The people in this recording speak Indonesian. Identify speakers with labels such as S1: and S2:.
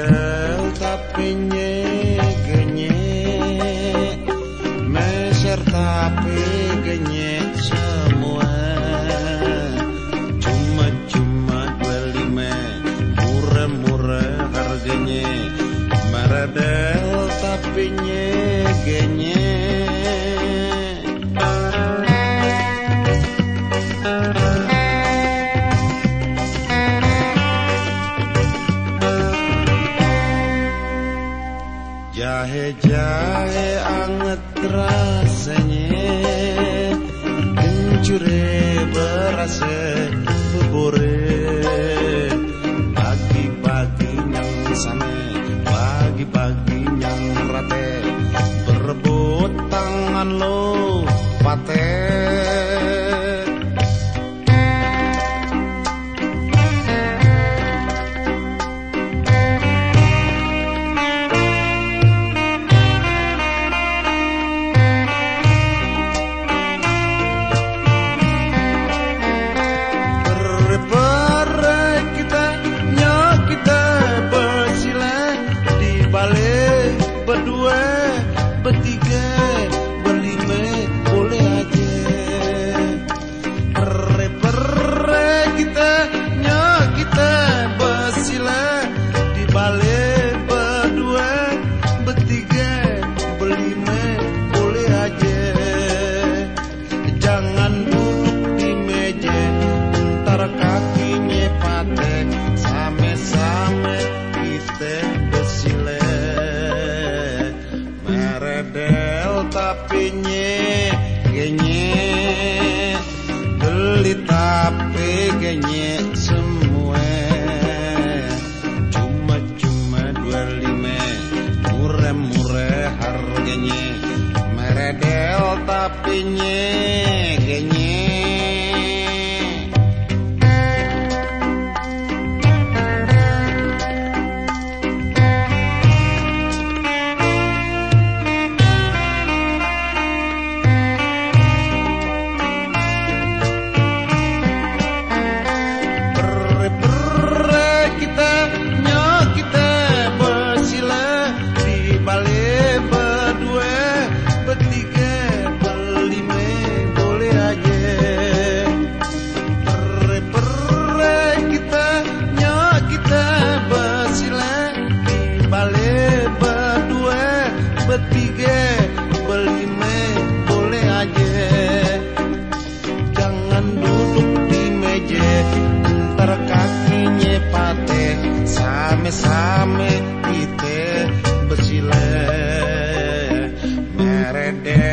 S1: Segel tapi nyek-nyek Meser tapi genyek semua. Cuma-cuma beli me Murah-murah harganya. Maradel tapi nyek-nyek. Jahe jahe anget rasanya. Kencure berasa bubure. Pagi-pagi yang sana Pagi-pagi yang rate. Berebut tangan lo pate. berdua. Nye genye beli tapi genye semua. Cuma cuma dua lima murah murah harganya. Meredel tapi nye genye bertiga berlima boleh aja jangan duduk di meja ntar kakinya patah same-same kita bersila meredel